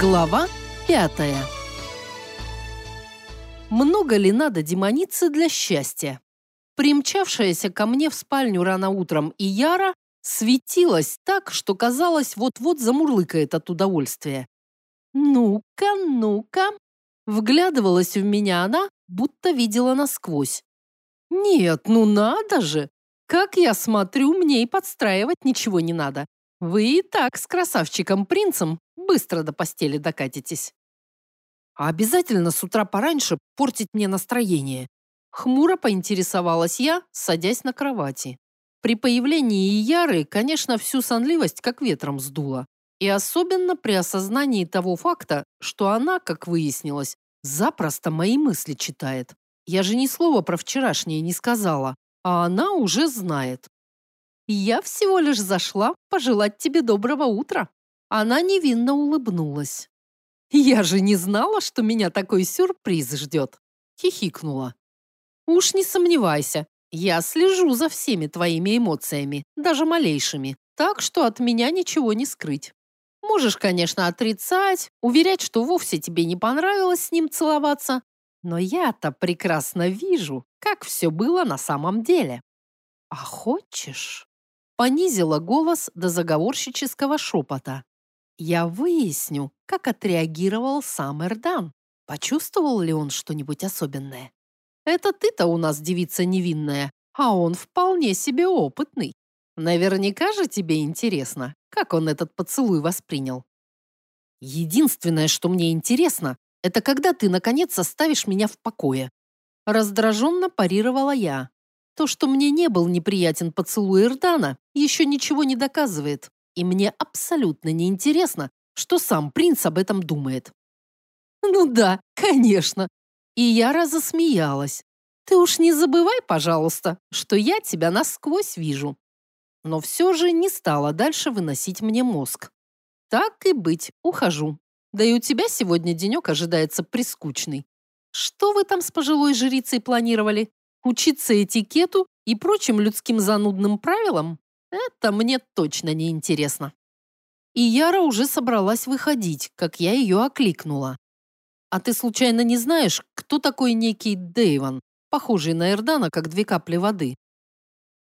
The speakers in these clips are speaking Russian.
Глава пятая Много ли надо демоницы для счастья? Примчавшаяся ко мне в спальню рано утром и Яра светилась так, что казалось, вот-вот замурлыкает от удовольствия. «Ну-ка, ну-ка!» Вглядывалась в меня она, будто видела насквозь. «Нет, ну надо же! Как я смотрю, мне и подстраивать ничего не надо. Вы и так с красавчиком-принцем быстро до постели докатитесь. А обязательно с утра пораньше портить мне настроение. Хмуро поинтересовалась я, садясь на кровати. При появлении Яры, конечно, всю сонливость как ветром сдуло. И особенно при осознании того факта, что она, как выяснилось, запросто мои мысли читает. Я же ни слова про вчерашнее не сказала, а она уже знает. Я всего лишь зашла пожелать тебе доброго утра. Она невинно улыбнулась. Я же не знала, что меня такой сюрприз ждет. Хихикнула. Уж не сомневайся, я слежу за всеми твоими эмоциями, даже малейшими, так что от меня ничего не скрыть. Можешь, конечно, отрицать, уверять, что вовсе тебе не понравилось с ним целоваться, но я-то прекрасно вижу, как все было на самом деле. А хочешь? Понизила голос до заговорщического шепота. Я выясню, как отреагировал сам Эрдан. Почувствовал ли он что-нибудь особенное? Это ты-то у нас девица невинная, а он вполне себе опытный. Наверняка же тебе интересно, как он этот поцелуй воспринял. Единственное, что мне интересно, это когда ты, наконец, оставишь меня в покое. Раздраженно парировала я. То, что мне не был неприятен поцелуй Эрдана, еще ничего не доказывает. И мне абсолютно не интересно, что сам принц об этом думает. Ну да, конечно. И я разосмеялась. Ты уж не забывай, пожалуйста, что я тебя насквозь вижу но все же не стала дальше выносить мне мозг. Так и быть, ухожу. Да и у тебя сегодня денек ожидается прискучный. Что вы там с пожилой жрицей планировали? Учиться этикету и прочим людским занудным правилам? Это мне точно не интересно. И Яра уже собралась выходить, как я ее окликнула. А ты случайно не знаешь, кто такой некий Дэйван, похожий на Эрдана, как две капли воды?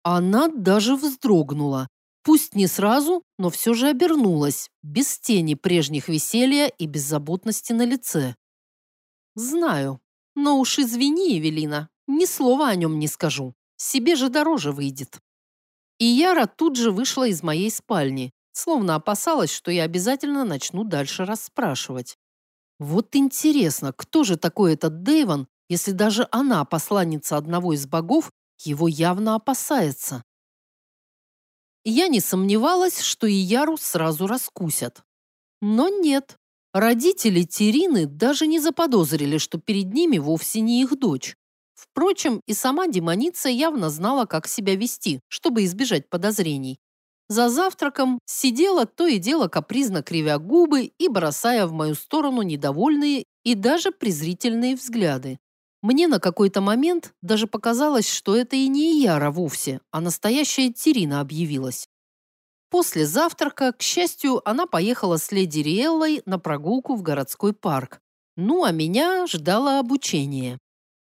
Она даже вздрогнула. Пусть не сразу, но все же обернулась, без тени прежних веселья и беззаботности на лице. «Знаю. Но уж извини, Евелина, ни слова о нем не скажу. Себе же дороже выйдет». И Яра тут же вышла из моей спальни, словно опасалась, что я обязательно начну дальше расспрашивать. Вот интересно, кто же такой этот Дэйван, если даже она, посланница одного из богов, его явно опасается. Я не сомневалась, что и Яру сразу раскусят. Но нет. Родители Терины даже не заподозрили, что перед ними вовсе не их дочь. Впрочем, и сама демоница явно знала, как себя вести, чтобы избежать подозрений. За завтраком сидела то и дело капризно кривя губы и бросая в мою сторону недовольные и даже презрительные взгляды. Мне на какой-то момент даже показалось, что это и не Яра вовсе, а настоящая Терина объявилась. После завтрака, к счастью, она поехала с леди Риэллой на прогулку в городской парк. Ну, а меня ждало обучение.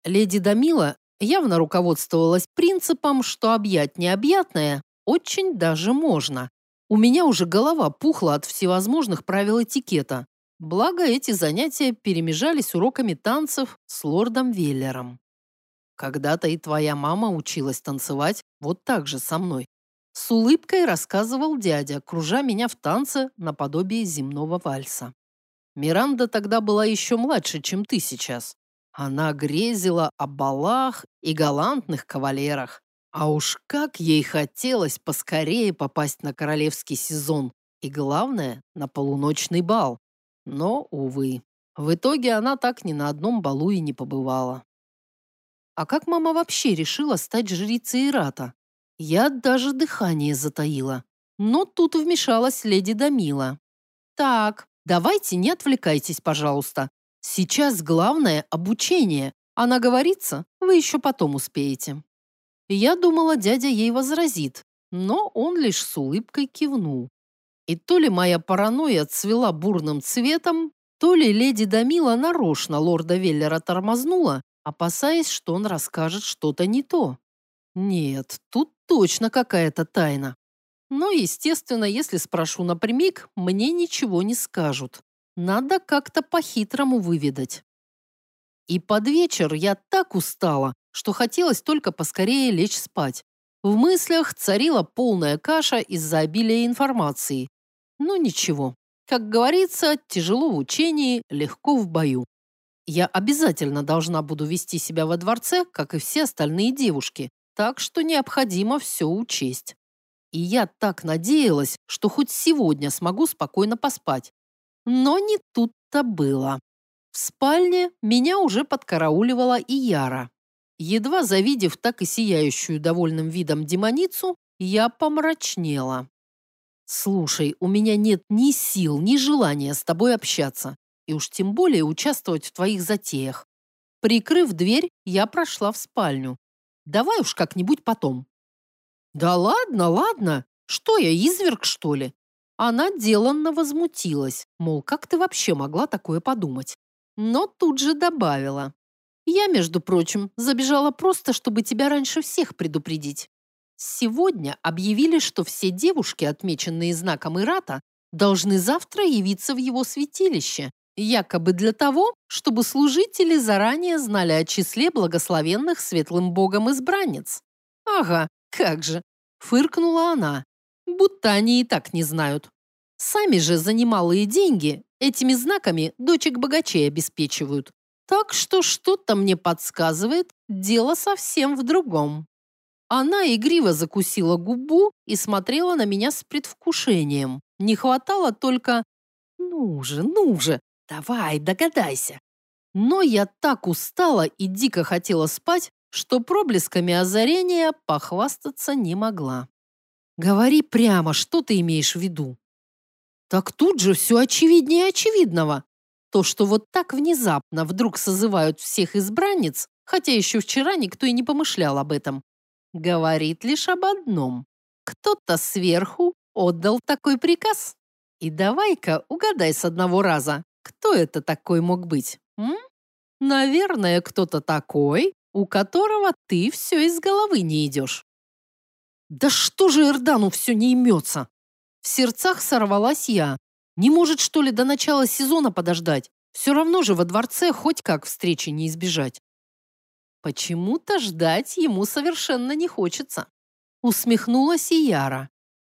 Леди Дамила явно руководствовалась принципом, что объять необъятное очень даже можно. У меня уже голова пухла от всевозможных правил этикета, Благо, эти занятия перемежались уроками танцев с лордом Веллером. Когда-то и твоя мама училась танцевать вот так же со мной. С улыбкой рассказывал дядя, кружа меня в танце наподобие земного вальса. Миранда тогда была еще младше, чем ты сейчас. Она грезила о балах и галантных кавалерах. А уж как ей хотелось поскорее попасть на королевский сезон и, главное, на полуночный бал. Но, увы, в итоге она так ни на одном балу и не побывала. А как мама вообще решила стать жрицей Ирата? Я даже дыхание затаила. Но тут вмешалась леди Дамила. «Так, давайте не отвлекайтесь, пожалуйста. Сейчас главное – обучение. Она говорится, вы еще потом успеете». Я думала, дядя ей возразит, но он лишь с улыбкой кивнул. И то ли моя паранойя цвела бурным цветом, то ли леди Дамила нарочно лорда Веллера тормознула, опасаясь, что он расскажет что-то не то. Нет, тут точно какая-то тайна. Но, естественно, если спрошу напрямик, мне ничего не скажут. Надо как-то по-хитрому выведать. И под вечер я так устала, что хотелось только поскорее лечь спать. В мыслях царила полная каша из-за обилия информации. Но ничего. Как говорится, тяжело в учении, легко в бою. Я обязательно должна буду вести себя во дворце, как и все остальные девушки, так что необходимо все учесть. И я так надеялась, что хоть сегодня смогу спокойно поспать. Но не тут-то было. В спальне меня уже подкарауливала и Яра. Едва завидев так и сияющую довольным видом демоницу, я помрачнела. «Слушай, у меня нет ни сил, ни желания с тобой общаться, и уж тем более участвовать в твоих затеях. Прикрыв дверь, я прошла в спальню. Давай уж как-нибудь потом». «Да ладно, ладно. Что я, изверг, что ли?» Она деланно возмутилась, мол, как ты вообще могла такое подумать? Но тут же добавила. Я, между прочим, забежала просто, чтобы тебя раньше всех предупредить. Сегодня объявили, что все девушки, отмеченные знаком Ирата, должны завтра явиться в его святилище, якобы для того, чтобы служители заранее знали о числе благословенных светлым богом избранниц. Ага, как же, фыркнула она, будто они и так не знают. Сами же за немалые деньги этими знаками дочек богачей обеспечивают. Так что что-то мне подсказывает, дело совсем в другом. Она игриво закусила губу и смотрела на меня с предвкушением. Не хватало только «Ну же, ну же, давай, догадайся». Но я так устала и дико хотела спать, что проблесками озарения похвастаться не могла. «Говори прямо, что ты имеешь в виду?» «Так тут же все очевиднее очевидного. То, что вот так внезапно вдруг созывают всех избранниц, хотя еще вчера никто и не помышлял об этом, говорит лишь об одном. Кто-то сверху отдал такой приказ. И давай-ка угадай с одного раза, кто это такой мог быть? М? Наверное, кто-то такой, у которого ты все из головы не идешь. Да что же Эрдану все не имется? В сердцах сорвалась я. Не может, что ли, до начала сезона подождать? Все равно же во дворце хоть как встречи не избежать. Почему-то ждать ему совершенно не хочется. Усмехнулась и Яра.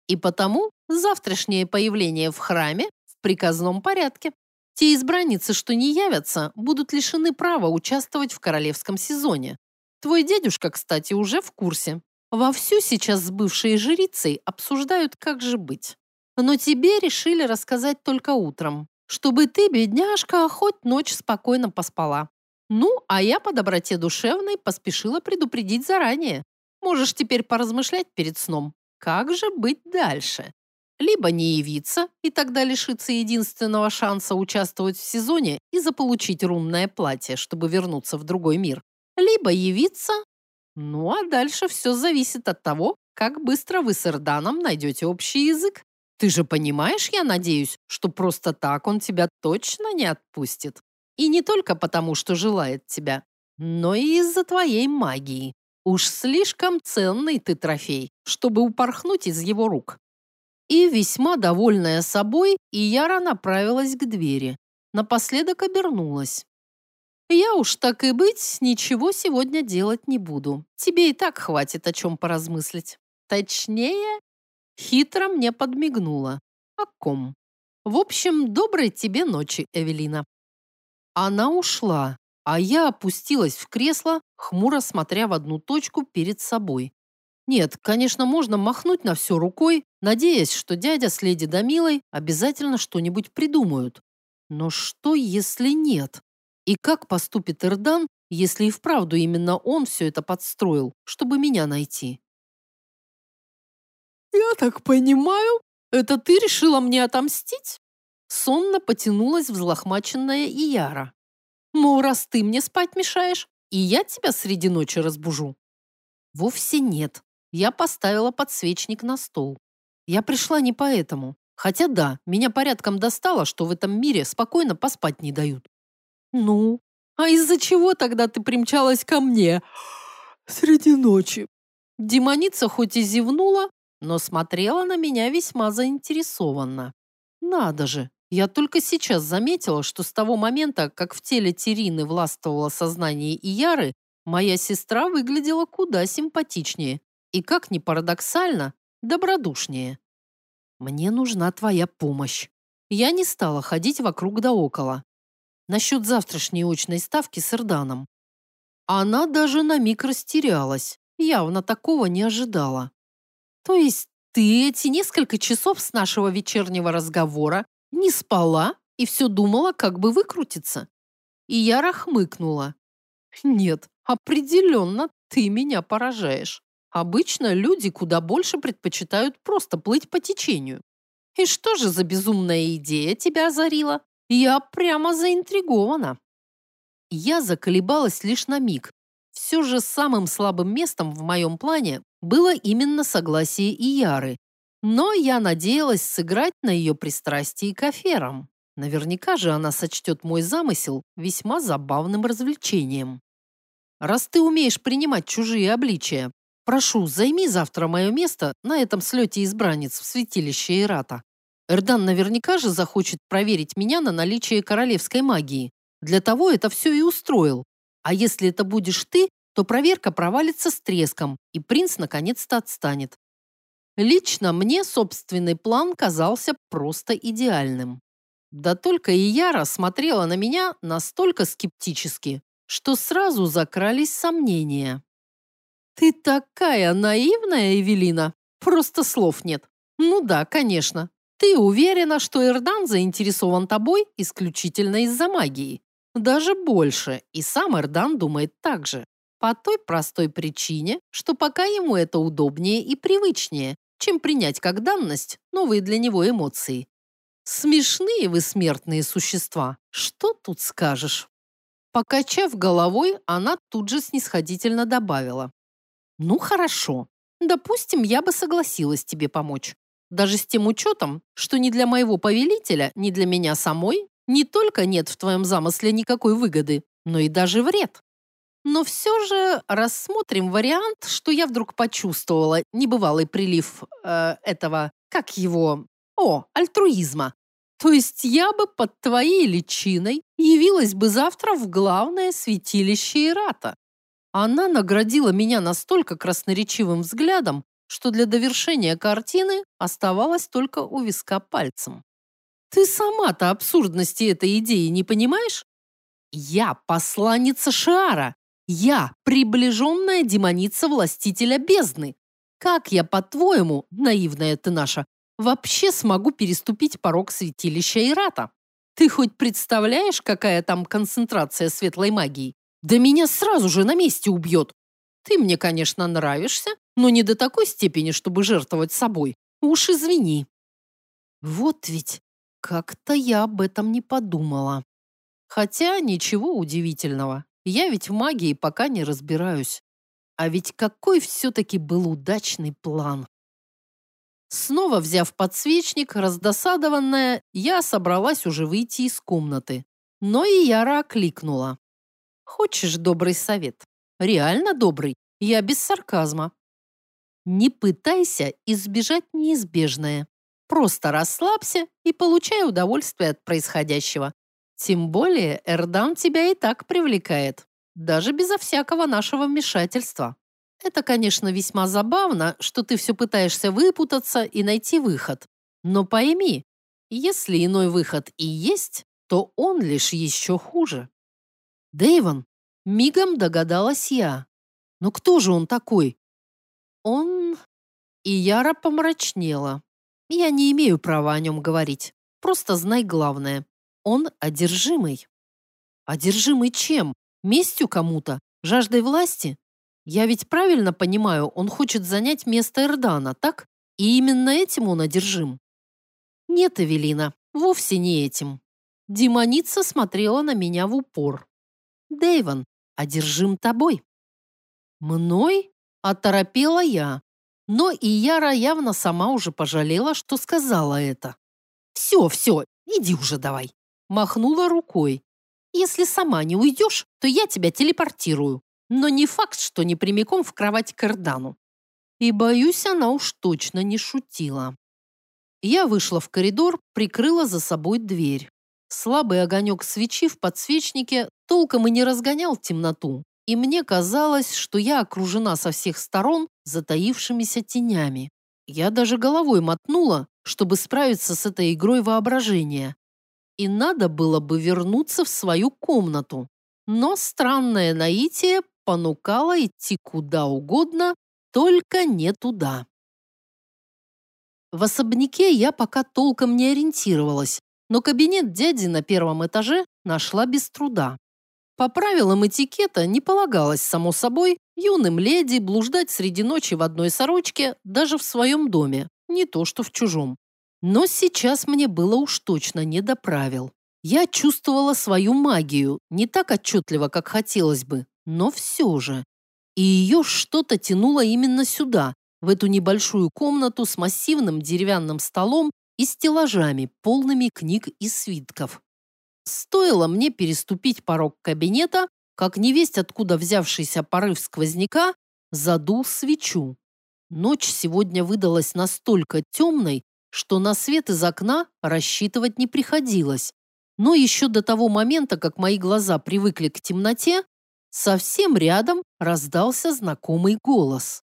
И потому завтрашнее появление в храме в приказном порядке. Те избранницы, что не явятся, будут лишены права участвовать в королевском сезоне. Твой дедушка, кстати, уже в курсе. Вовсю сейчас с бывшей жрицей обсуждают, как же быть. Но тебе решили рассказать только утром, чтобы ты, бедняжка, хоть ночь спокойно поспала. Ну, а я по доброте душевной поспешила предупредить заранее. Можешь теперь поразмышлять перед сном. Как же быть дальше? Либо не явиться, и тогда лишиться единственного шанса участвовать в сезоне и заполучить рунное платье, чтобы вернуться в другой мир. Либо явиться. Ну, а дальше все зависит от того, как быстро вы с Эрданом найдете общий язык. Ты же понимаешь, я надеюсь, что просто так он тебя точно не отпустит. И не только потому, что желает тебя, но и из-за твоей магии. Уж слишком ценный ты трофей, чтобы упорхнуть из его рук. И весьма довольная собой, Ияра направилась к двери. Напоследок обернулась. Я уж так и быть, ничего сегодня делать не буду. Тебе и так хватит о чем поразмыслить. Точнее, хитро мне подмигнула. О ком? В общем, доброй тебе ночи, Эвелина. Она ушла, а я опустилась в кресло, хмуро смотря в одну точку перед собой. Нет, конечно, можно махнуть на все рукой, надеясь, что дядя с леди Дамилой обязательно что-нибудь придумают. Но что, если нет? И как поступит Эрдан, если и вправду именно он все это подстроил, чтобы меня найти? «Я так понимаю, это ты решила мне отомстить?» Сонно потянулась взлохмаченная Ияра. Мол, раз ты мне спать мешаешь, и я тебя среди ночи разбужу. Вовсе нет. Я поставила подсвечник на стол. Я пришла не поэтому. Хотя да, меня порядком достало, что в этом мире спокойно поспать не дают. Ну, а из-за чего тогда ты примчалась ко мне? Среди ночи. Демоница хоть и зевнула, но смотрела на меня весьма заинтересованно. Надо же, я только сейчас заметила, что с того момента, как в теле Терины властвовало сознание Ияры, моя сестра выглядела куда симпатичнее и, как ни парадоксально, добродушнее. Мне нужна твоя помощь. Я не стала ходить вокруг да около. Насчет завтрашней очной ставки с Эрданом. Она даже на миг растерялась. Явно такого не ожидала. То есть ты эти несколько часов с нашего вечернего разговора не спала и все думала, как бы выкрутиться. И я рахмыкнула. Нет, определенно ты меня поражаешь. Обычно люди куда больше предпочитают просто плыть по течению. И что же за безумная идея тебя озарила? Я прямо заинтригована. Я заколебалась лишь на миг. Все же самым слабым местом в моем плане было именно согласие Ияры, но я надеялась сыграть на ее пристрастии к аферам. Наверняка же она сочтет мой замысел весьма забавным развлечением. Раз ты умеешь принимать чужие обличия, прошу, займи завтра мое место на этом слете избранниц в святилище Ирата. Эрдан наверняка же захочет проверить меня на наличие королевской магии. Для того это все и устроил. А если это будешь ты, то проверка провалится с треском, и принц наконец-то отстанет. Лично мне собственный план казался просто идеальным. Да только и Яра смотрела на меня настолько скептически, что сразу закрались сомнения. «Ты такая наивная, Эвелина! Просто слов нет. Ну да, конечно. Ты уверена, что Эрдан заинтересован тобой исключительно из-за магии. Даже больше, и сам Эрдан думает так же. По той простой причине, что пока ему это удобнее и привычнее, чем принять как данность новые для него эмоции. Смешные вы смертные существа. Что тут скажешь? Покачав головой, она тут же снисходительно добавила. Ну хорошо. Допустим, я бы согласилась тебе помочь. Даже с тем учетом, что ни для моего повелителя, ни для меня самой не только нет в твоем замысле никакой выгоды, но и даже вред. Но все же рассмотрим вариант, что я вдруг почувствовала небывалый прилив э, этого, как его, о, альтруизма. То есть я бы под твоей личиной явилась бы завтра в главное святилище Ирата. Она наградила меня настолько красноречивым взглядом, что для довершения картины оставалось только у виска пальцем. Ты сама-то абсурдности этой идеи не понимаешь? Я посланница Шиара, я приближенная демоница властителя бездны. Как я, по-твоему, наивная ты наша, вообще смогу переступить порог святилища Ирата? Ты хоть представляешь, какая там концентрация светлой магии? Да меня сразу же на месте убьет. Ты мне, конечно, нравишься, но не до такой степени, чтобы жертвовать собой. Уж извини. Вот ведь как-то я об этом не подумала. Хотя ничего удивительного. Я ведь в магии пока не разбираюсь. А ведь какой все-таки был удачный план. Снова взяв подсвечник, раздосадованная, я собралась уже выйти из комнаты. Но и Яра окликнула. «Хочешь добрый совет? Реально добрый. Я без сарказма. Не пытайся избежать неизбежное. Просто расслабься и получай удовольствие от происходящего. Тем более Эрдан тебя и так привлекает, даже безо всякого нашего вмешательства. Это, конечно, весьма забавно, что ты все пытаешься выпутаться и найти выход. Но пойми, если иной выход и есть, то он лишь еще хуже. Дэйвон, мигом догадалась я. Но кто же он такой? Он... И Яра помрачнела. Я не имею права о нем говорить. Просто знай главное. Он одержимый. Одержимый чем? Местью кому-то? Жаждой власти? Я ведь правильно понимаю, он хочет занять место Эрдана, так? И именно этим он одержим. Нет, Эвелина, вовсе не этим. Демоница смотрела на меня в упор. Дэйвон, одержим тобой. Мной? Оторопела я. Но и Яра явно сама уже пожалела, что сказала это. «Все, все, иди уже давай!» Махнула рукой. «Если сама не уйдешь, то я тебя телепортирую. Но не факт, что не прямиком в кровать к Эрдану». И, боюсь, она уж точно не шутила. Я вышла в коридор, прикрыла за собой дверь. Слабый огонек свечи в подсвечнике толком и не разгонял темноту, и мне казалось, что я окружена со всех сторон затаившимися тенями. Я даже головой мотнула, чтобы справиться с этой игрой воображения. И надо было бы вернуться в свою комнату. Но странное наитие понукало идти куда угодно, только не туда. В особняке я пока толком не ориентировалась, но кабинет дяди на первом этаже нашла без труда. По правилам этикета не полагалось, само собой, юным леди блуждать среди ночи в одной сорочке даже в своем доме, не то что в чужом. Но сейчас мне было уж точно не до правил. Я чувствовала свою магию, не так отчетливо, как хотелось бы, но все же. И ее что-то тянуло именно сюда, в эту небольшую комнату с массивным деревянным столом и стеллажами, полными книг и свитков. Стоило мне переступить порог кабинета, как невесть, откуда взявшийся порыв сквозняка, задул свечу. Ночь сегодня выдалась настолько темной, что на свет из окна рассчитывать не приходилось. Но еще до того момента, как мои глаза привыкли к темноте, совсем рядом раздался знакомый голос.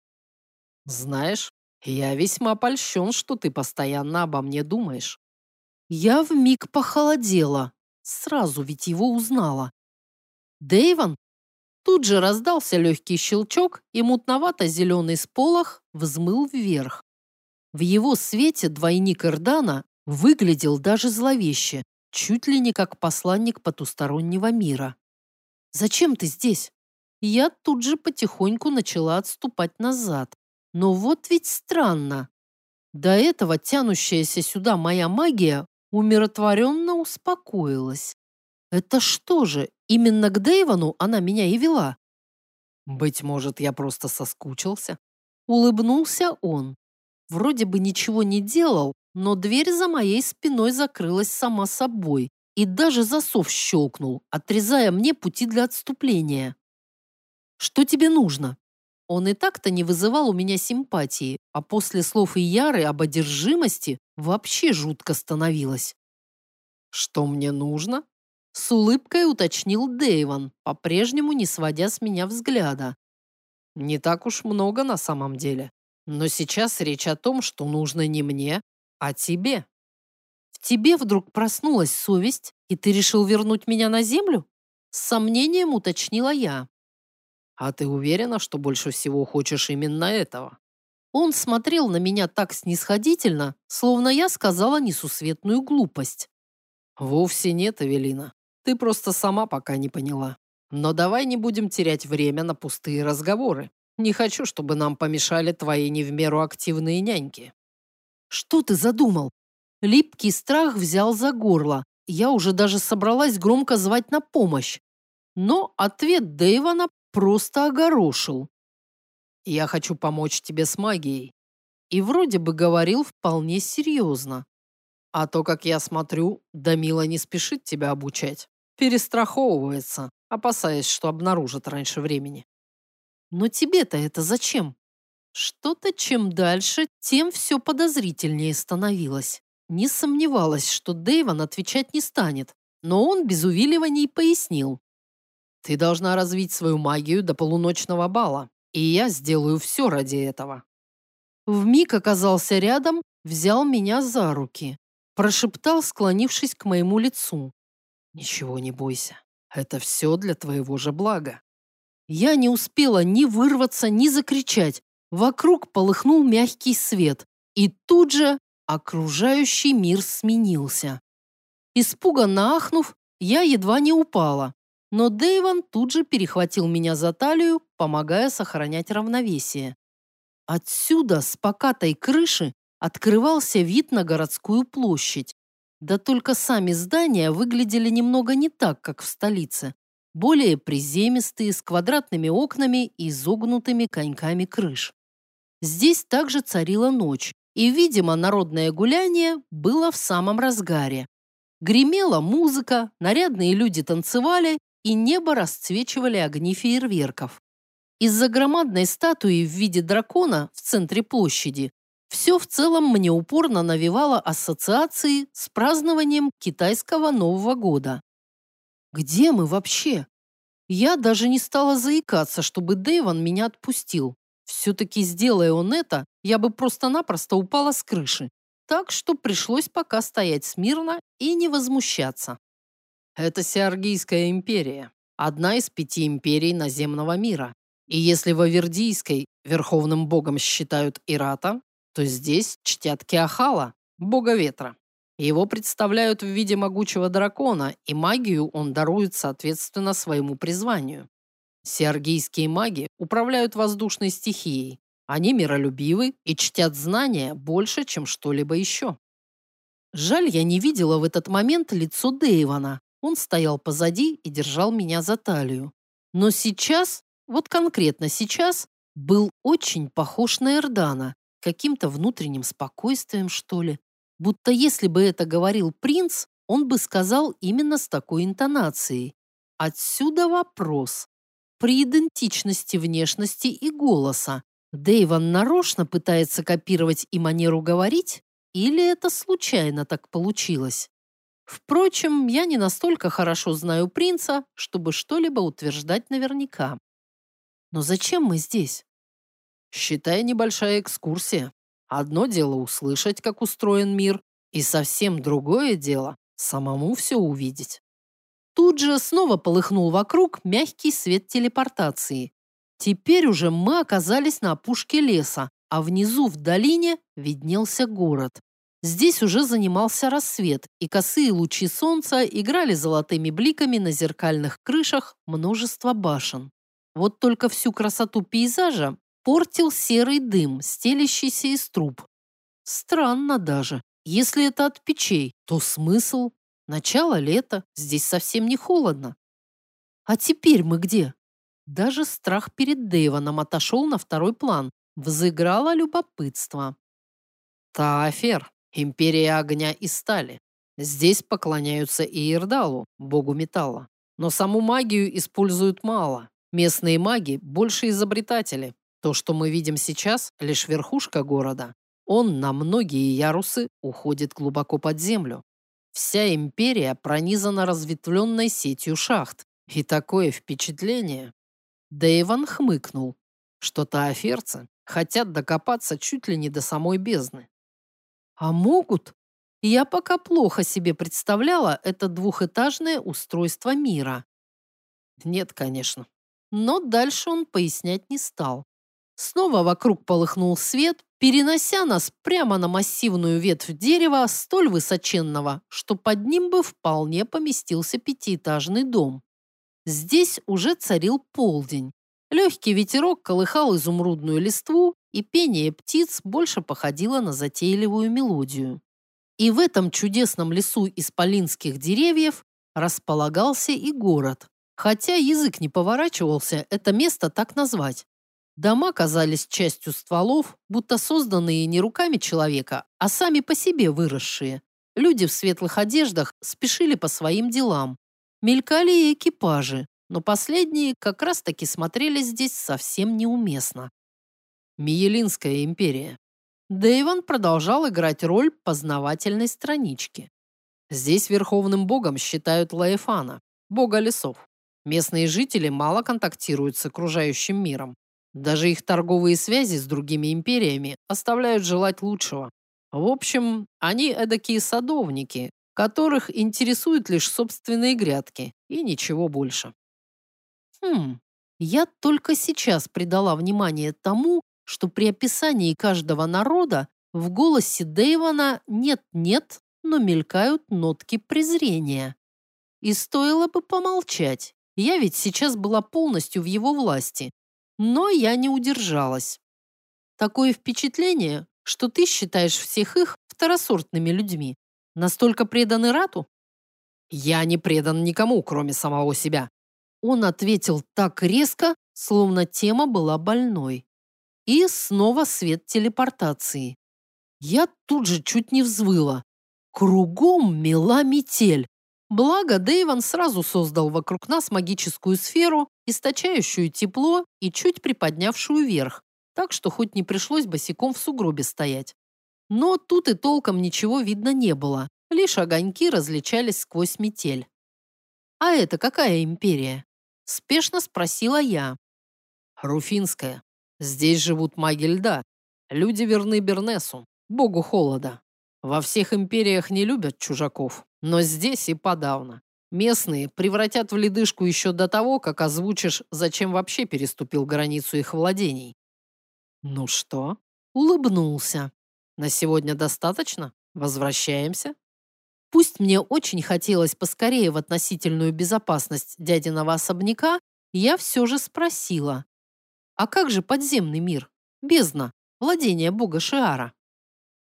Знаешь, я весьма польщен, что ты постоянно обо мне думаешь. Я вмиг похолодела. Сразу ведь его узнала. Дэйван? Тут же раздался легкий щелчок, и мутновато-зеленый сполох взмыл вверх. В его свете двойник Эрдана выглядел даже зловеще, чуть ли не как посланник потустороннего мира. «Зачем ты здесь?» Я тут же потихоньку начала отступать назад. Но вот ведь странно. До этого тянущаяся сюда моя магия умиротворенно успокоилась. Это что же, именно к Дэйвону она меня и вела? Быть может, я просто соскучился? Улыбнулся он. Вроде бы ничего не делал, но дверь за моей спиной закрылась сама собой, и даже засов щелкнул, отрезая мне пути для отступления. «Что тебе нужно?» Он и так-то не вызывал у меня симпатии, а после слов Ияры об одержимости вообще жутко становилось. «Что мне нужно?» С улыбкой уточнил Дэйван, по-прежнему не сводя с меня взгляда. «Не так уж много на самом деле. Но сейчас речь о том, что нужно не мне, а тебе». «В тебе вдруг проснулась совесть, и ты решил вернуть меня на землю?» С сомнением уточнила я. «А ты уверена, что больше всего хочешь именно этого?» Он смотрел на меня так снисходительно, словно я сказала несусветную глупость. «Вовсе нет, Эвелина. Ты просто сама пока не поняла. Но давай не будем терять время на пустые разговоры. Не хочу, чтобы нам помешали твои не в меру активные няньки». «Что ты задумал?» Липкий страх взял за горло. Я уже даже собралась громко звать на помощь. Но ответ Дэйвана просто огорошил. «Я хочу помочь тебе с магией». И вроде бы говорил вполне серьезно. А то, как я смотрю, Дамила не спешит тебя обучать. Перестраховывается, опасаясь, что обнаружит раньше времени. Но тебе-то это зачем? Что-то чем дальше, тем все подозрительнее становилось. Не сомневалась, что Дэйван отвечать не станет, но он без увиливаний пояснил. Ты должна развить свою магию до полуночного бала, и я сделаю все ради этого. Вмиг оказался рядом, взял меня за руки, прошептал, склонившись к моему лицу. Ничего не бойся, это все для твоего же блага. Я не успела ни вырваться, ни закричать. Вокруг полыхнул мягкий свет, и тут же окружающий мир сменился. Испуганно ахнув, я едва не упала, но Дэйван тут же перехватил меня за талию, помогая сохранять равновесие. Отсюда, с покатой крыши, открывался вид на городскую площадь. Да только сами здания выглядели немного не так, как в столице. Более приземистые, с квадратными окнами и изогнутыми коньками крыш. Здесь также царила ночь, и, видимо, народное гуляние было в самом разгаре. Гремела музыка, нарядные люди танцевали, и небо расцвечивали огни фейерверков. Из-за громадной статуи в виде дракона в центре площади все в целом мне упорно навевало ассоциации с празднованием китайского Нового года. Где мы вообще? Я даже не стала заикаться, чтобы Дэйван меня отпустил. Все-таки, сделая он это, я бы просто-напросто упала с крыши. Так что пришлось пока стоять смирно и не возмущаться. Это Сиаргийская империя, одна из пяти империй наземного мира. И если в Авердийской верховным богом считают Ирата, то здесь чтят Киахала, бога ветра. Его представляют в виде могучего дракона, и магию он дарует соответственно своему призванию. Сиаргийские маги управляют воздушной стихией. Они миролюбивы и чтят знания больше, чем что-либо еще. Жаль, я не видела в этот момент лицо Дэйвана. Он стоял позади и держал меня за талию. Но сейчас вот конкретно сейчас, был очень похож на Эрдана, каким-то внутренним спокойствием, что ли. Будто если бы это говорил принц, он бы сказал именно с такой интонацией. Отсюда вопрос. При идентичности внешности и голоса Дэйван нарочно пытается копировать и манеру говорить, или это случайно так получилось? Впрочем, я не настолько хорошо знаю принца, чтобы что-либо утверждать наверняка. Но зачем мы здесь? Считай небольшая экскурсия. Одно дело услышать, как устроен мир, и совсем другое дело самому все увидеть. Тут же снова полыхнул вокруг мягкий свет телепортации. Теперь уже мы оказались на опушке леса, а внизу в долине виднелся город. Здесь уже занимался рассвет, и косые лучи солнца играли золотыми бликами на зеркальных крышах множества башен. Вот только всю красоту пейзажа портил серый дым, стелящийся из труб. Странно даже. Если это от печей, то смысл? Начало лета, здесь совсем не холодно. А теперь мы где? Даже страх перед Дэйвоном отошел на второй план. Взыграло любопытство. Тафер, империя огня и стали. Здесь поклоняются Иердалу, богу металла. Но саму магию используют мало. Местные маги больше изобретатели. То, что мы видим сейчас, лишь верхушка города. Он на многие ярусы уходит глубоко под землю. Вся империя пронизана разветвленной сетью шахт. И такое впечатление. Дэйван хмыкнул. Что-то аферцы хотят докопаться чуть ли не до самой бездны. А могут? Я пока плохо себе представляла это двухэтажное устройство мира. Нет, конечно. Но дальше он пояснять не стал. Снова вокруг полыхнул свет, перенося нас прямо на массивную ветвь дерева, столь высоченного, что под ним бы вполне поместился пятиэтажный дом. Здесь уже царил полдень. Легкий ветерок колыхал изумрудную листву, и пение птиц больше походило на затейливую мелодию. И в этом чудесном лесу исполинских деревьев располагался и город, Хотя язык не поворачивался это место так назвать. Дома казались частью стволов, будто созданные не руками человека, а сами по себе выросшие. Люди в светлых одеждах спешили по своим делам. Мелькали и экипажи, но последние как раз-таки смотрелись здесь совсем неуместно. Миелинская империя. Дэйван продолжал играть роль познавательной странички. Здесь верховным богом считают Лаэфана, бога лесов. Местные жители мало контактируют с окружающим миром. Даже их торговые связи с другими империями оставляют желать лучшего. В общем, они эдакие садовники, которых интересуют лишь собственные грядки и ничего больше. Хм, я только сейчас придала внимание тому, что при описании каждого народа в голосе Дэйвана нет-нет, но мелькают нотки презрения. И стоило бы помолчать я ведь сейчас была полностью в его власти. Но я не удержалась. Такое впечатление, что ты считаешь всех их второсортными людьми. Настолько преданы Рату? Я не предан никому, кроме самого себя. Он ответил так резко, словно тема была больной. И снова свет телепортации. Я тут же чуть не взвыла. Кругом мела метель. Благо, Дэйван сразу создал вокруг нас магическую сферу, источающую тепло и чуть приподнявшую вверх, так что хоть не пришлось босиком в сугробе стоять. Но тут и толком ничего видно не было, лишь огоньки различались сквозь метель. «А это какая империя?» – спешно спросила я. «Руфинская. Здесь живут маги льда. Люди верны Бернесу, богу холода. Во всех империях не любят чужаков, но здесь и подавно. Местные превратят в ледышку еще до того, как озвучишь, зачем вообще переступил границу их владений. Ну что? Улыбнулся. На сегодня достаточно? Возвращаемся? Пусть мне очень хотелось поскорее в относительную безопасность дядиного особняка, я все же спросила. А как же подземный мир? Бездна, владение бога Шиара.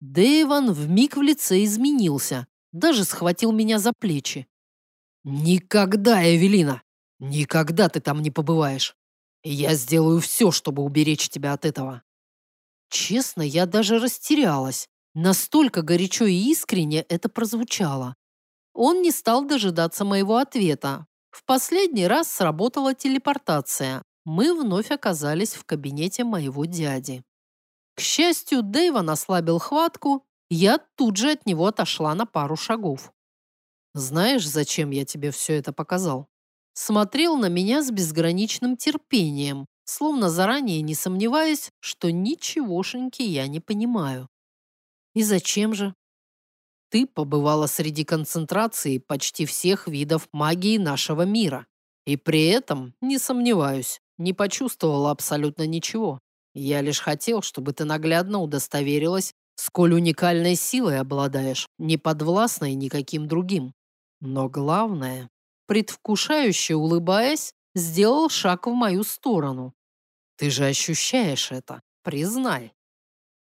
Дэйван вмиг в лице изменился, даже схватил меня за плечи. «Никогда, Эвелина! Никогда ты там не побываешь! Я сделаю все, чтобы уберечь тебя от этого!» Честно, я даже растерялась. Настолько горячо и искренне это прозвучало. Он не стал дожидаться моего ответа. В последний раз сработала телепортация. Мы вновь оказались в кабинете моего дяди. К счастью, Дэйван ослабил хватку, я тут же от него отошла на пару шагов. Знаешь, зачем я тебе все это показал? Смотрел на меня с безграничным терпением, словно заранее не сомневаясь, что ничегошеньки я не понимаю. И зачем же? Ты побывала среди концентрации почти всех видов магии нашего мира. И при этом, не сомневаюсь, не почувствовала абсолютно ничего. Я лишь хотел, чтобы ты наглядно удостоверилась, сколь уникальной силой обладаешь, не подвластной никаким другим. Но главное, предвкушающе улыбаясь, сделал шаг в мою сторону. Ты же ощущаешь это, признай.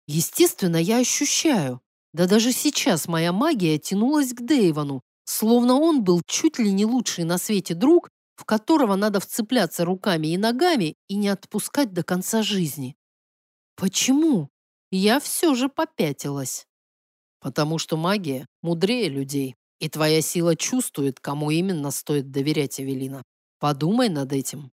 Естественно, я ощущаю. Да даже сейчас моя магия тянулась к Дэйвану, словно он был чуть ли не лучший на свете друг, в которого надо вцепляться руками и ногами и не отпускать до конца жизни. Почему? Я все же попятилась. Потому что магия мудрее людей. И твоя сила чувствует, кому именно стоит доверять, Эвелина. Подумай над этим.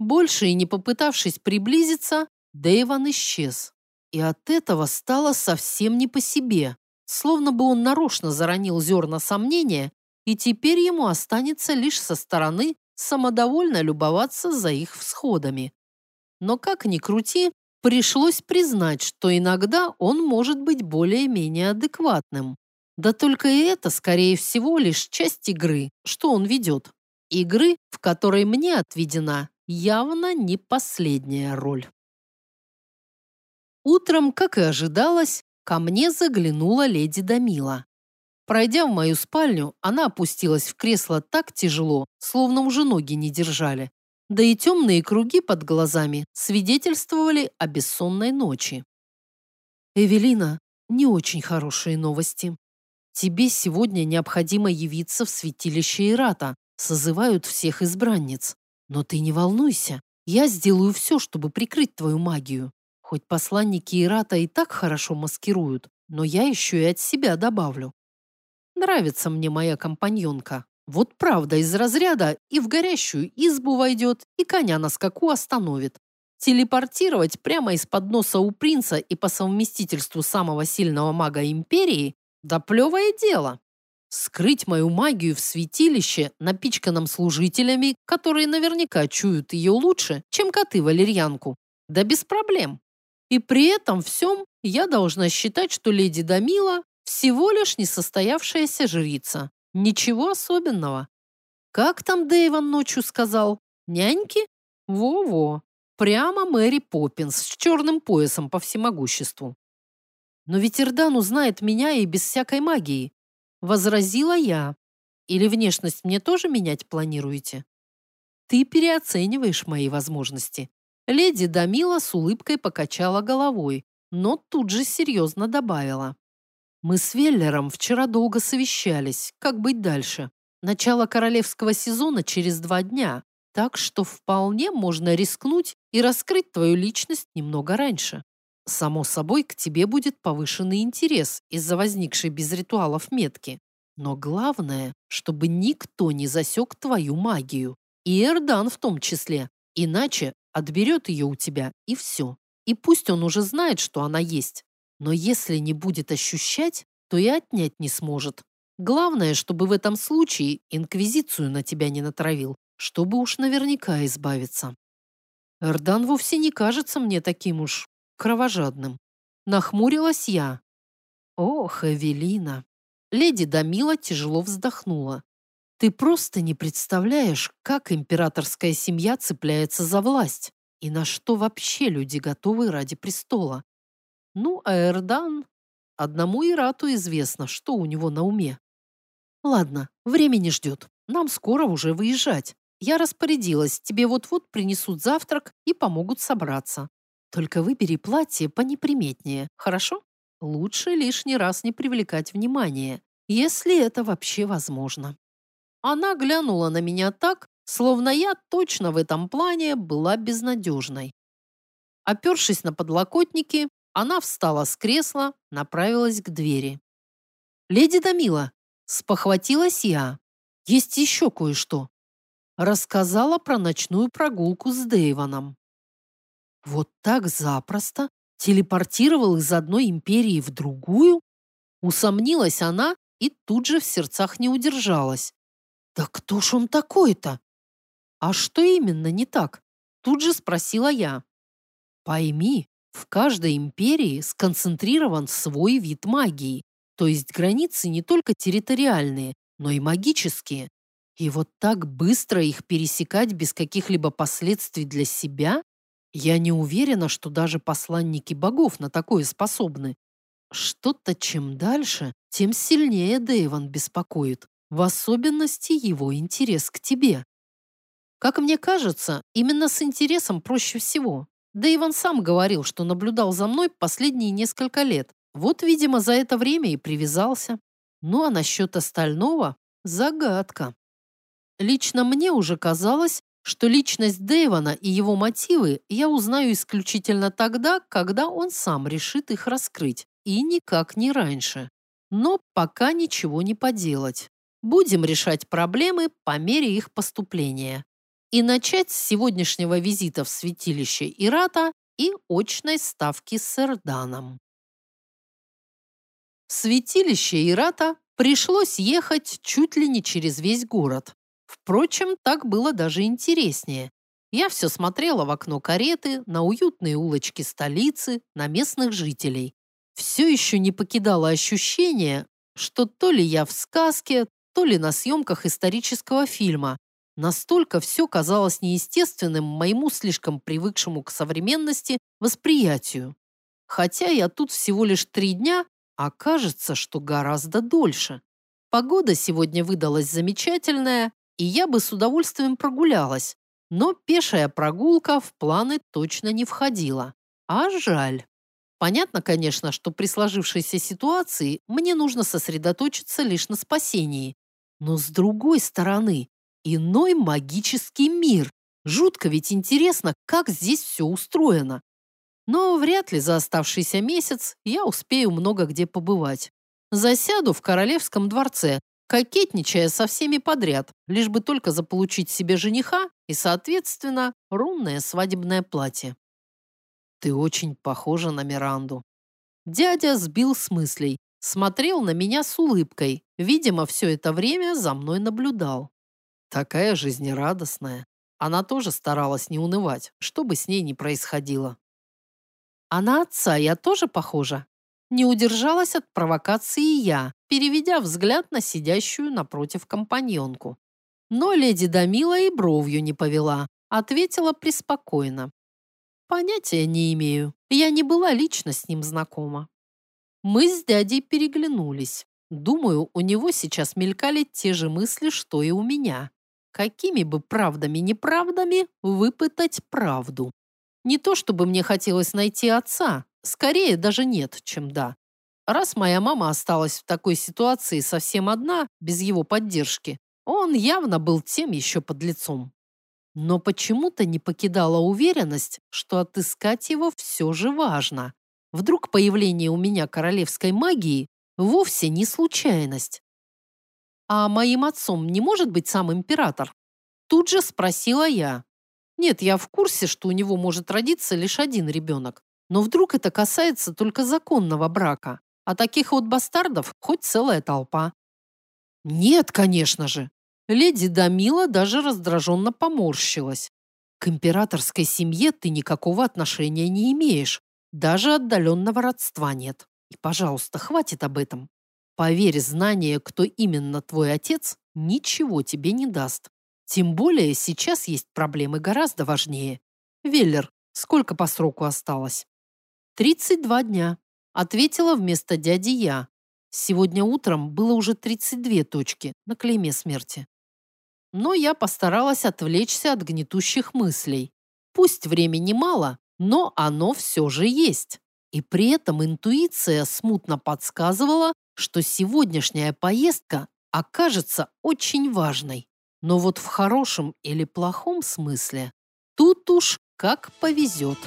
Больше и не попытавшись приблизиться, Дэйван исчез. И от этого стало совсем не по себе. Словно бы он нарочно заронил зерна сомнения, и теперь ему останется лишь со стороны самодовольно любоваться за их всходами. Но как ни крути, пришлось признать, что иногда он может быть более-менее адекватным. Да только и это, скорее всего, лишь часть игры, что он ведет. Игры, в которой мне отведена явно не последняя роль. Утром, как и ожидалось, ко мне заглянула леди Дамила. Пройдя в мою спальню, она опустилась в кресло так тяжело, словно уже ноги не держали. Да и темные круги под глазами свидетельствовали о бессонной ночи. «Эвелина, не очень хорошие новости. Тебе сегодня необходимо явиться в святилище Ирата. Созывают всех избранниц. Но ты не волнуйся. Я сделаю все, чтобы прикрыть твою магию. Хоть посланники Ирата и так хорошо маскируют, но я еще и от себя добавлю. Нравится мне моя компаньонка. Вот правда из разряда и в горящую избу войдет, и коня на скаку остановит. Телепортировать прямо из-под носа у принца и по совместительству самого сильного мага империи да плевое дело. Скрыть мою магию в святилище, напичканном служителями, которые наверняка чуют ее лучше, чем коты валерьянку. Да без проблем. И при этом всем я должна считать, что леди Дамила всего лишь несостоявшаяся жрица. Ничего особенного. Как там Дэйван ночью сказал? Няньки? Во-во. Прямо Мэри Поппинс с черным поясом по всемогуществу. Но ведь Ирдан узнает меня и без всякой магии. Возразила я. Или внешность мне тоже менять планируете? Ты переоцениваешь мои возможности. Леди Дамила с улыбкой покачала головой, но тут же серьезно добавила. Мы с Веллером вчера долго совещались, как быть дальше. Начало королевского сезона через два дня. Так что вполне можно рискнуть и раскрыть твою личность немного раньше. Само собой, к тебе будет повышенный интерес из-за возникшей без ритуалов метки. Но главное, чтобы никто не засек твою магию. И Эрдан в том числе. Иначе отберет ее у тебя, и все. И пусть он уже знает, что она есть. Но если не будет ощущать, то и отнять не сможет. Главное, чтобы в этом случае инквизицию на тебя не натравил, чтобы уж наверняка избавиться. Эрдан вовсе не кажется мне таким уж кровожадным. Нахмурилась я. Ох, Эвелина. Леди Дамила тяжело вздохнула. Ты просто не представляешь, как императорская семья цепляется за власть и на что вообще люди готовы ради престола. Ну, а Эрдан... Одному Ирату известно, что у него на уме. Ладно, время не ждет. Нам скоро уже выезжать. Я распорядилась, тебе вот-вот принесут завтрак и помогут собраться. Только выбери платье понеприметнее, хорошо? Лучше лишний раз не привлекать внимание, если это вообще возможно. Она глянула на меня так, словно я точно в этом плане была безнадежной. Опершись на подлокотники, она встала с кресла, направилась к двери. «Леди Дамила!» – спохватилась я. «Есть еще кое-что». Рассказала про ночную прогулку с Дэйвоном. Вот так запросто телепортировал из одной империи в другую? Усомнилась она и тут же в сердцах не удержалась. Да кто ж он такой-то? А что именно не так? Тут же спросила я. Пойми, в каждой империи сконцентрирован свой вид магии, то есть границы не только территориальные, но и магические. И вот так быстро их пересекать без каких-либо последствий для себя? Я не уверена, что даже посланники богов на такое способны. Что-то чем дальше, тем сильнее Дэйван беспокоит, в особенности его интерес к тебе. Как мне кажется, именно с интересом проще всего. Да Иван сам говорил, что наблюдал за мной последние несколько лет. Вот, видимо, за это время и привязался. Ну а насчет остального – загадка. Лично мне уже казалось, что личность Дэйвана и его мотивы я узнаю исключительно тогда, когда он сам решит их раскрыть, и никак не раньше. Но пока ничего не поделать. Будем решать проблемы по мере их поступления и начать с сегодняшнего визита в святилище Ирата и очной ставки с Эрданом. В святилище Ирата пришлось ехать чуть ли не через весь город. Впрочем, так было даже интереснее. Я все смотрела в окно кареты, на уютные улочки столицы, на местных жителей. Все еще не покидало ощущение, что то ли я в сказке, то ли на съемках исторического фильма, Настолько все казалось неестественным моему слишком привыкшему к современности восприятию. Хотя я тут всего лишь три дня, а кажется, что гораздо дольше. Погода сегодня выдалась замечательная, и я бы с удовольствием прогулялась, но пешая прогулка в планы точно не входила. А жаль. Понятно, конечно, что при сложившейся ситуации мне нужно сосредоточиться лишь на спасении. Но с другой стороны, Иной магический мир. Жутко ведь интересно, как здесь все устроено. Но вряд ли за оставшийся месяц я успею много где побывать. Засяду в королевском дворце, кокетничая со всеми подряд, лишь бы только заполучить себе жениха и, соответственно, рунное свадебное платье. Ты очень похожа на Миранду. Дядя сбил с мыслей, смотрел на меня с улыбкой, видимо, все это время за мной наблюдал. Такая жизнерадостная. Она тоже старалась не унывать, что бы с ней ни происходило. А на отца я тоже похожа. Не удержалась от провокации я, переведя взгляд на сидящую напротив компаньонку. Но леди Дамила и бровью не повела, ответила преспокойно. Понятия не имею, я не была лично с ним знакома. Мы с дядей переглянулись. Думаю, у него сейчас мелькали те же мысли, что и у меня какими бы правдами-неправдами выпытать правду. Не то чтобы мне хотелось найти отца, скорее даже нет, чем да. Раз моя мама осталась в такой ситуации совсем одна, без его поддержки, он явно был тем еще подлецом. Но почему-то не покидала уверенность, что отыскать его все же важно. Вдруг появление у меня королевской магии вовсе не случайность. А моим отцом не может быть сам император? Тут же спросила я. Нет, я в курсе, что у него может родиться лишь один ребенок. Но вдруг это касается только законного брака. А таких вот бастардов хоть целая толпа. Нет, конечно же. Леди Дамила даже раздраженно поморщилась. К императорской семье ты никакого отношения не имеешь. Даже отдаленного родства нет. И, пожалуйста, хватит об этом. Поверь, знание, кто именно твой отец, ничего тебе не даст. Тем более сейчас есть проблемы гораздо важнее. Веллер, сколько по сроку осталось? 32 дня, ответила вместо дяди я. Сегодня утром было уже 32 точки на клейме смерти. Но я постаралась отвлечься от гнетущих мыслей. Пусть времени мало, но оно все же есть. И при этом интуиция смутно подсказывала, что сегодняшняя поездка окажется очень важной. Но вот в хорошем или плохом смысле тут уж как повезет.